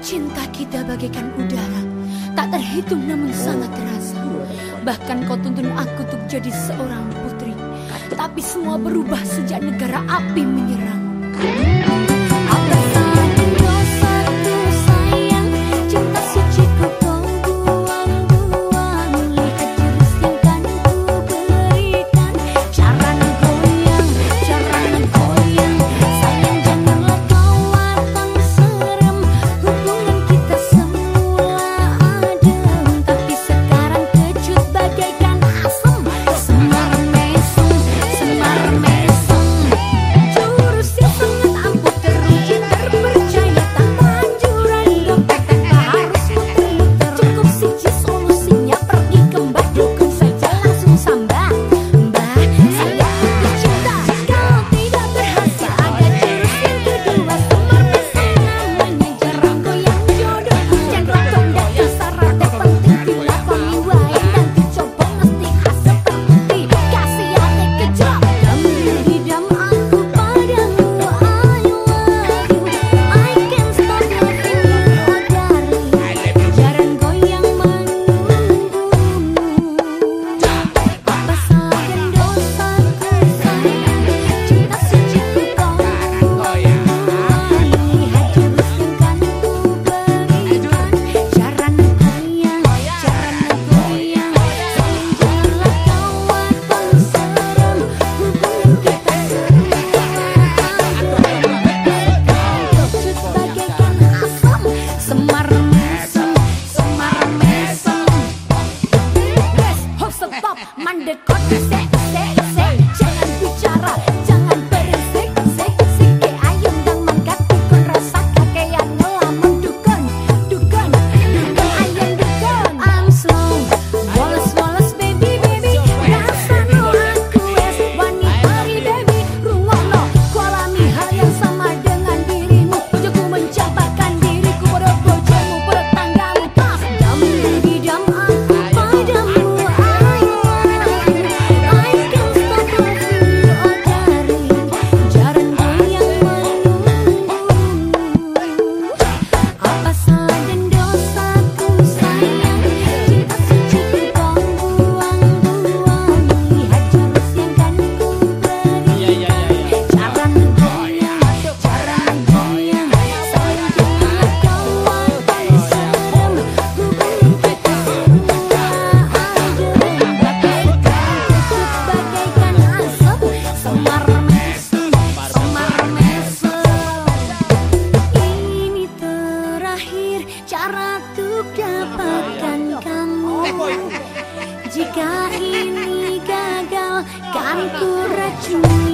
Cinta kita bagaikan udara. Tak terhitung namun sangat terasa Bahkan kau tuntun aku untuk jadi seorang putri. Tapi semua berubah sejak negara api menyerang man de côté c'est Jika ini gagal, kan ku racuni